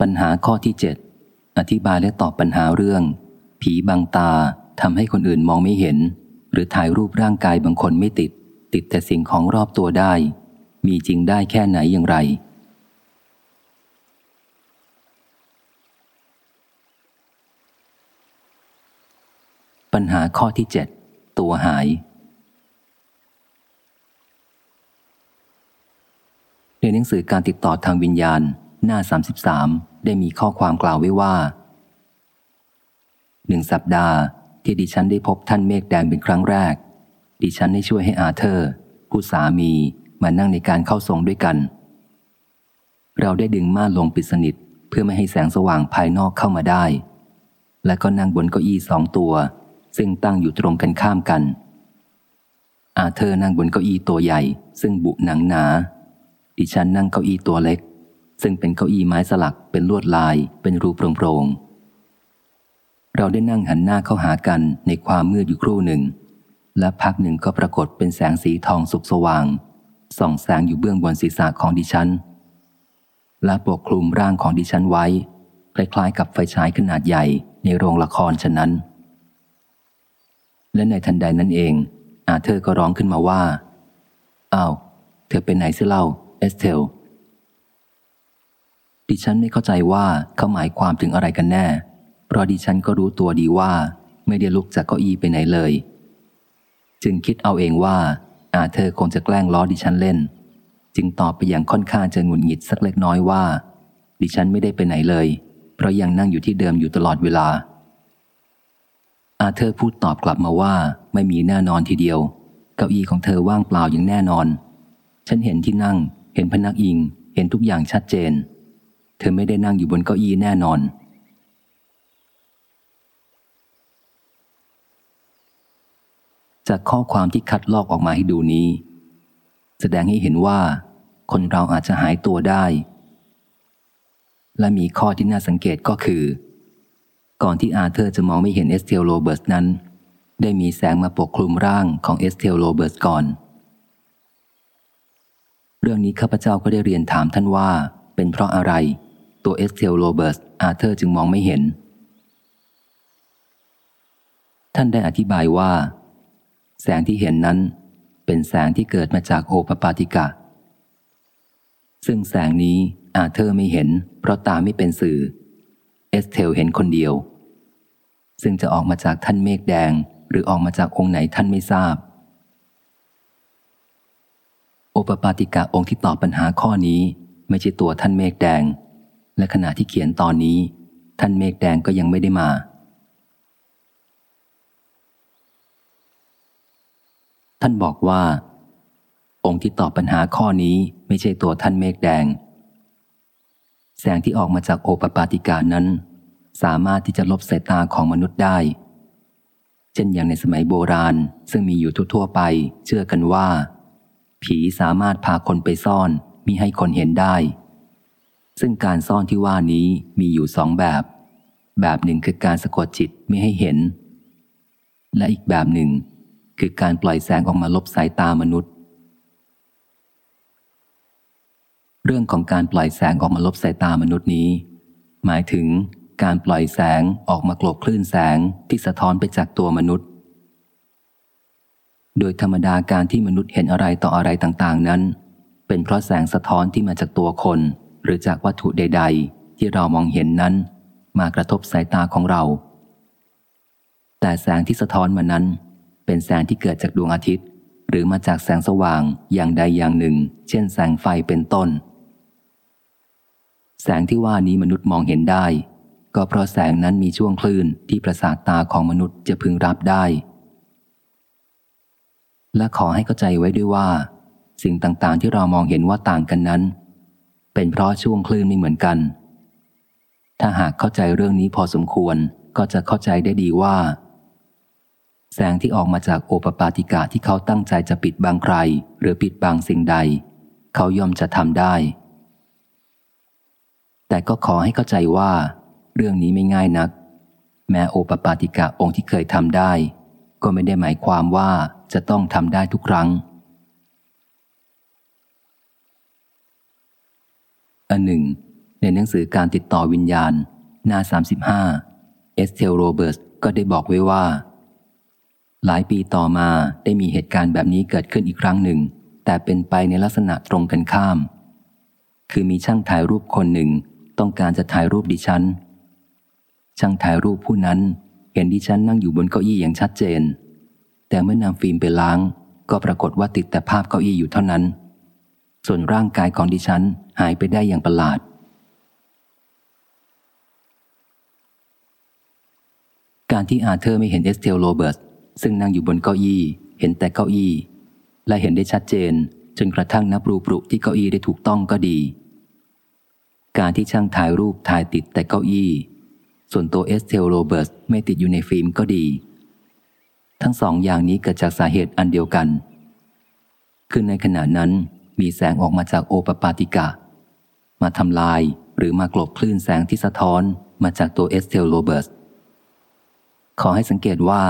ปัญหาข้อที่เจ็ดอธิบายและตอบปัญหาเรื่อง ผีบังตาทำให้คนอื่นมองไม่เห็น หรือถ่ายรูปร่างกายบางคนไม่ติด ติดแต่สิ่งของรอบตัวได้ มีจริงได้แค่ไหนอย่างไร ปัญหาข้อที่เจ็ดตัวหายในหนังสือการติดต่อทางวิญญาณ หน้า 33 ได้มีข้อความกล่าวไว้ว่าหนึ่งสัปดาห์ที่ดิฉันได้พบท่านเมฆแดงเป็นครั้งแรก ดิฉันได้ช่วยให้อาเธอร์ ผู้สามีมานั่งในการเข้าทรงด้วยกัน เราได้ดึงม่านลงปิดสนิทเพื่อไม่ให้แสงสว่างภายนอกเข้ามาได้ และก็นั่งบนเก้าอี้สองตัว ซึ่งตั้งอยู่ตรงกันข้ามกัน อาเธอร์นั่งบนเก้าอี้ตัวใหญ่ ซึ่งบุหนังหนา ดิฉันนั่งเก้าอี้ตัวเล็ก ซึ่งเป็นเก้าอี้ไม้สลักเป็นลวดลายเป็นรูโปร่งๆเราได้นั่งหันหน้าเข้าหากันในความมืดอยู่ครู่หนึ่ง และพักหนึ่งก็ปรากฏเป็นแสงสีทองสุกสว่าง ส่องแสงอยู่เบื้องบนศีรษะของดิฉัน และปกคลุมร่างของดิฉันไว้ คล้ายๆกับไฟฉายขนาดใหญ่ในโรงละครฉะนั้น และในทันใดนั้นเอง อาเธอร์ก็ร้องขึ้นมาว่า อ้าว เธอเป็นไหนเสียเล่า เอสเทล ดิฉันไม่เข้าใจว่าเขาหมายความถึงอะไรกันแน่ เพราะดิฉันก็รู้ตัวดีว่า ไม่ได้ลุกจากเก้าอี้ไปไหนเลย จึงคิดเอาเองว่า อาเธอคงจะแกล้งล้อดิฉันเล่น จึงตอบไปอย่างค่อนข้างจะหงุดหงิดสักเล็กน้อยว่า ดิฉันไม่ได้ไปไหนเลย เพราะยังนั่งอยู่ที่เดิมอยู่ตลอดเวลา อาเธอพูดตอบกลับมาว่า ไม่มีแน่นอนทีเดียว เก้าอี้ของเธอว่างเปล่าอย่างแน่นอน ฉันเห็นที่นั่ง เห็นพนักอิง เห็นทุกอย่างชัดเจน เธอไม่ได้นั่งอยู่บนเก้าอี้แน่นอน จากข้อความที่คัดลอกออกมาให้ดูนี้ แสดงให้เห็นว่า คนเราอาจจะหายตัวได้ และมีข้อที่น่าสังเกตก็คือ ก่อนที่อาเธอร์จะมองไม่เห็นเอสเทลโรเบิร์ตนั้น ได้มีแสงมาปกคลุมร่างของเอสเทลโรเบิร์ตก่อนเรื่องนี้ข้าพเจ้าก็ได้เรียนถามท่านว่าเป็นเพราะอะไร ตัวเอสเทลโรเบิร์ตอาเธอร์จึงมองไม่เห็น ท่านได้อธิบายว่า แสงที่เห็นนั้น เป็นแสงที่เกิดมาจากโอปปาติกะ ซึ่งแสงนี้อาเธอร์ไม่เห็น เพราะตาไม่เป็นสื่อ เอสเทลเห็นคนเดียว ซึ่งจะออกมาจากท่านเมฆแดง หรือออกมาจากองค์ไหนท่านไม่ทราบ โอปปาติกะองค์ที่ตอบปัญหาข้อนี้ ไม่ใช่ตัวท่านเมฆแดง และขณะที่เขียนตอนนี้ ท่านเมฆแดงก็ยังไม่ได้มา ท่านบอกว่า องค์ที่ตอบปัญหาข้อนี้ไม่ใช่ตัวท่านเมฆแดง แสงที่ออกมาจากโอปปาติกานั้น สามารถที่จะลบสายตาของมนุษย์ได้เช่นอย่างในสมัยโบราณซึ่งมีอยู่ทั่วไป เชื่อกันว่า ผีสามารถพาคนไปซ่อนมิให้คนเห็นได้ ซึ่งการซ่อนที่ว่านี้มีอยู่สองแบบ แบบหนึ่งคือการสะกดจิตไม่ให้เห็น และอีกแบบหนึ่ง คือการปล่อยแสงออกมาลบสายตามนุษย์ เรื่องของการปล่อยแสงออกมาลบสายตามนุษย์นี้ หมายถึงการปล่อยแสงออกมากลบคลื่นแสงที่สะท้อนไปจากตัวมนุษย์ โดยธรรมดาการที่มนุษย์เห็นอะไรต่ออะไรต่างๆนั้น เป็นเพราะแสงสะท้อนที่มาจากตัวคน หรือจากวัตถุใด ๆ ที่เรามองเห็นนั้น มากระทบสายตาของเรา แต่แสงที่สะท้อนมานั้น เป็นแสงที่เกิดจากดวงอาทิตย์ หรือมาจากแสงสว่างอย่างใดอย่างหนึ่ง เช่น แสงไฟเป็นต้น แสงที่ว่านี้มนุษย์มองเห็นได้ ก็เพราะแสงนั้นมีช่วงคลื่นที่ประสาทตาของมนุษย์จะพึงรับได้ และขอให้เข้าใจไว้ด้วยว่า สิ่งต่างๆ ที่เรามองเห็นว่าต่างกันนั้น เป็นเพราะช่วงคลื่นไม่เหมือนกัน ถ้าหากเข้าใจเรื่องนี้พอสมควรก็จะเข้าใจได้ดีว่า แสงที่ออกมาจากโอปปาติกะที่เขาตั้งใจจะปิดบังใคร หรือปิดบังสิ่งใด เขายอมจะทำได้ แต่ก็ขอให้เข้าใจว่า เรื่องนี้ไม่ง่ายนัก แม้โอปปาติกะองค์ที่เคยทำได้ ก็ไม่ได้หมายความว่าจะต้องทำได้ทุกครั้ง อันหนึ่ง ในหนังสือการติดต่อวิญญาณ หน้า 35 เอสเทลโรเบิร์ตก็ได้บอกไว้ว่า หลายปีต่อมาได้มีเหตุการณ์แบบนี้เกิดขึ้นอีกครั้งหนึ่ง แต่เป็นไปในลักษณะตรงกันข้าม คือมีช่างถ่ายรูปคนหนึ่ง ต้องการจะถ่ายรูปดิฉัน ช่างถ่ายรูปผู้นั้น เห็นดิฉันนั่งอยู่บนเก้าอี้อย่างชัดเจน แต่เมื่อนำฟิล์มไปล้าง ก็ปรากฏว่าติดแต่ภาพเก้าอี้อยู่เท่านั้น ส่วนร่างกายของดิฉันหายไปได้อย่างประหลาด การที่อาเธอร์ไม่เห็นเอสเทลโรเบิร์ตซึ่งนั่งอยู่บนเก้าอี้ เห็นแต่เก้าอี้ และเห็นได้ชัดเจน จนกระทั่งนับรูปรุที่เก้าอี้ได้ถูกต้องก็ดี การที่ช่างถ่ายรูปถ่ายติดแต่เก้าอี้ ส่วนตัวเอสเทลโรเบิร์ตไม่ติดอยู่ในฟิล์มก็ดี ทั้งสองอย่างนี้เกิดจากสาเหตุอันเดียวกันคือในขณะนั้น มีแสงออกมาจากโอปปาติกะ มาทำลายหรือมากลบคลื่นแสงที่สะท้อนมาจากตัวเอสเทลโรเบิร์ตขอให้สังเกตว่า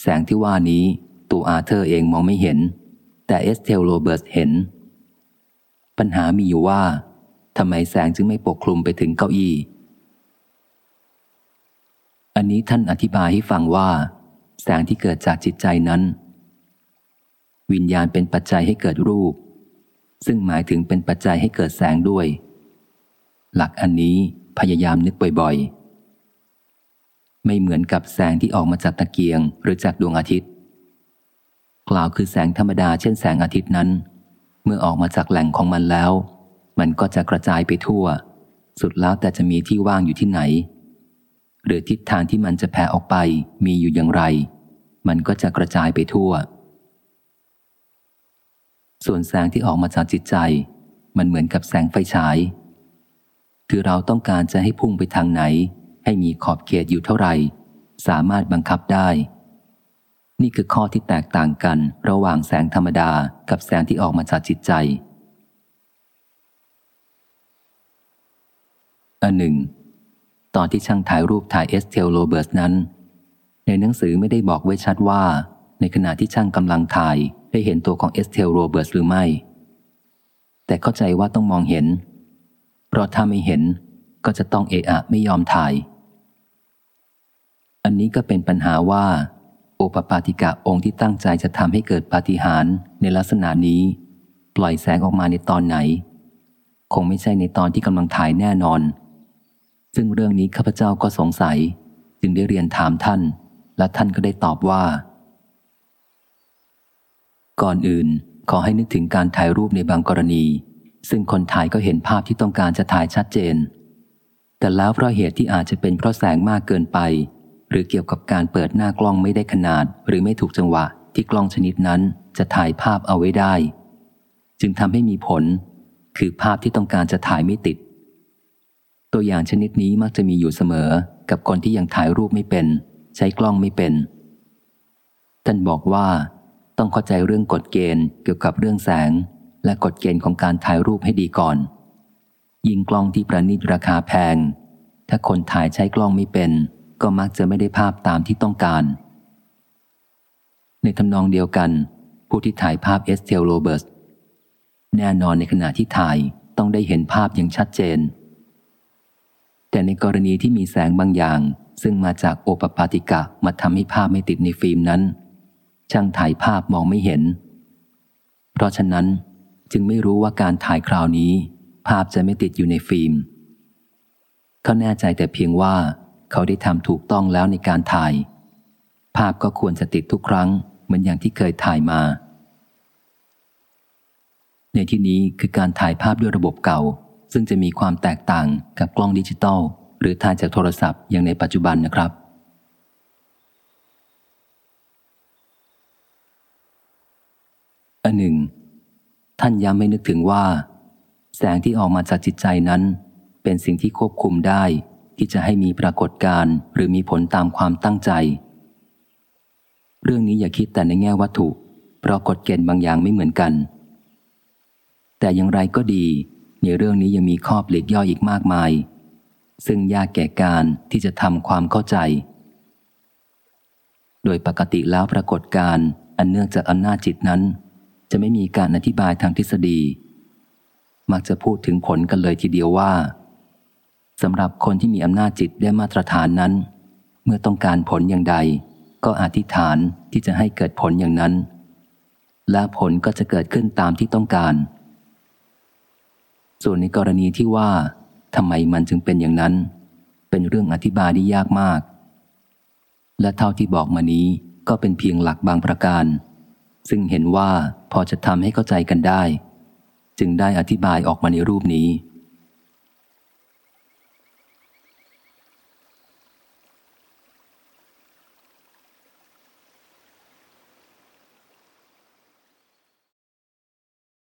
แสงที่ว่านี้ตัวอาเธอร์เองมองไม่เห็น แต่เอสเทลโรเบิร์ตเห็น ปัญหามีอยู่ว่าทำไมแสงจึงไม่ปกคลุมไปถึงเก้าอี้ อันนี้ท่านอธิบายให้ฟังว่า แสงที่เกิดจากจิตใจนั้น วิญญาณเป็นปัจจัยให้เกิดรูป ซึ่งหมายถึงเป็นปัจจัยให้เกิดแสงด้วย หลักอันนี้พยายามนึกบ่อยๆ ไม่เหมือนกับแสงที่ออกมาจากตะเกียง หรือจากดวงอาทิตย์ กล่าวคือแสงธรรมดาเช่นแสงอาทิตย์นั้น เมื่อออกมาจากแหล่งของมันแล้ว มันก็จะกระจายไปทั่ว สุดแล้วแต่จะมีที่ว่างอยู่ที่ไหน หรือทิศทางที่มันจะแผ่ออกไปมีอยู่อย่างไร มันก็จะกระจายไปทั่ว ส่วนแสงที่ออกมาจากจิตใจ มันเหมือนกับแสงไฟฉาย คือเราต้องการจะให้พุ่งไปทางไหน ให้มีขอบเขตอยู่เท่าไหร่ สามารถบังคับได้ นี่คือข้อที่แตกต่างกันระหว่างแสงธรรมดากับแสงที่ออกมาจากจิตใจอันหนึ่ง ตอนที่ช่างถ่ายรูปถ่ายเอสเทลโรเบิร์ตนั้น ในหนังสือไม่ได้บอกไว้ชัดว่า ในขณะที่ช่างกำลังถ่ายได้เห็นตัวของเอสเทลโรเบิร์ตหรือไม่ แต่เข้าใจว่าต้องมองเห็น เพราะถ้าไม่เห็นก็จะต้องเอะอะไม่ยอมถ่าย อันนี้ก็เป็นปัญหาว่า โอปปาติกะองค์ที่ตั้งใจจะทำให้เกิดปาฏิหาริย์ในลักษณะนี้ ปล่อยแสงออกมาในตอนไหน คงไม่ใช่ในตอนที่กำลังถ่ายแน่นอน ซึ่งเรื่องนี้ข้าพเจ้าก็สงสัย จึงได้เรียนถามท่าน และท่านก็ได้ตอบว่า ก่อนอื่นขอให้นึกถึงการถ่ายรูปในบางกรณี ซึ่งคนถ่ายก็เห็นภาพที่ต้องการจะถ่ายชัดเจน แต่แล้วเพราะเหตุที่อาจจะเป็นเพราะแสงมากเกินไป หรือเกี่ยวกับการเปิดหน้ากล้องไม่ได้ขนาด หรือไม่ถูกจังหวะที่กล้องชนิดนั้นจะถ่ายภาพเอาไว้ได้ จึงทำให้มีผล คือภาพที่ต้องการจะถ่ายไม่ติด ตัวอย่างชนิดนี้มักจะมีอยู่เสมอ กับคนที่ยังถ่ายรูปไม่เป็น ใช้กล้องไม่เป็น ท่านบอกว่า ต้องเข้าใจเรื่องกฎเกณฑ์เกี่ยวกับเรื่องแสง และกฎเกณฑ์ของการถ่ายรูปให้ดีก่อน ยิงกล้องที่ประณีตราคาแพง ถ้าคนถ่ายใช้กล้องไม่เป็น ก็มักจะไม่ได้ภาพตามที่ต้องการ ในทำนองเดียวกัน ผู้ที่ถ่ายภาพเอสเทลโรเบิร์ตแน่นอนในขณะที่ถ่ายต้องได้เห็นภาพอย่างชัดเจน แต่ในกรณีที่มีแสงบางอย่าง ซึ่งมาจากโอปปาติกะมาทำให้ภาพไม่ติดในฟิล์มนั้น ช่างถ่ายภาพมองไม่เห็น เพราะฉะนั้นจึงไม่รู้ว่าการถ่ายคราวนี้ ภาพจะไม่ติดอยู่ในฟิล์ม เขาแน่ใจแต่เพียงว่าเขาได้ทำถูกต้องแล้วในการถ่าย ภาพก็ควรจะติดทุกครั้ง เหมือนอย่างที่เคยถ่ายมา ในที่นี้คือการถ่ายภาพด้วยระบบเก่า ซึ่งจะมีความแตกต่างกับกล้องดิจิตอลหรือถ่ายจากโทรศัพท์อย่างในปัจจุบันนะครับ อัน หนึ่ง ท่านย้ำไม่นึกถึงว่า แสงที่ออกมาจากจิตใจนั้น เป็นสิ่งที่ควบคุมได้ที่จะให้มีปรากฏการ์หรือมีผลตามความตั้งใจ เรื่องนี้อย่าคิดแต่ในแง่วัตถุ เพราะกฎเกณฑ์บางอย่างไม่เหมือนกัน แต่อย่างไรก็ดี ในเรื่องนี้ยังมีข้อปลีกย่อยอีกมากมาย ซึ่งยากแก่การที่จะทำความเข้าใจ โดยปกติแล้วปรากฏการ์อันเนื่องจากอำนาจจิตนั้น จะไม่มีการอธิบายทางทฤษฎี มักจะพูดถึงผลกันเลยทีเดียวว่าสำหรับคนที่มีอำนาจจิตได้มาตรฐานนั้น เมื่อต้องการผลอย่างใด ก็อธิษฐานที่จะให้เกิดผลอย่างนั้น และผลก็จะเกิดขึ้นตามที่ต้องการ ส่วนในกรณีที่ว่าทำไมมันจึงเป็นอย่างนั้น เป็นเรื่องอธิบายได้ยากมาก และเท่าที่บอกมานี้ก็เป็นเพียงหลักบางประการ ซึ่งเห็นว่าพอจะทำให้เข้าใจกันได้ จึงได้อธิบายออกมาในรูปนี้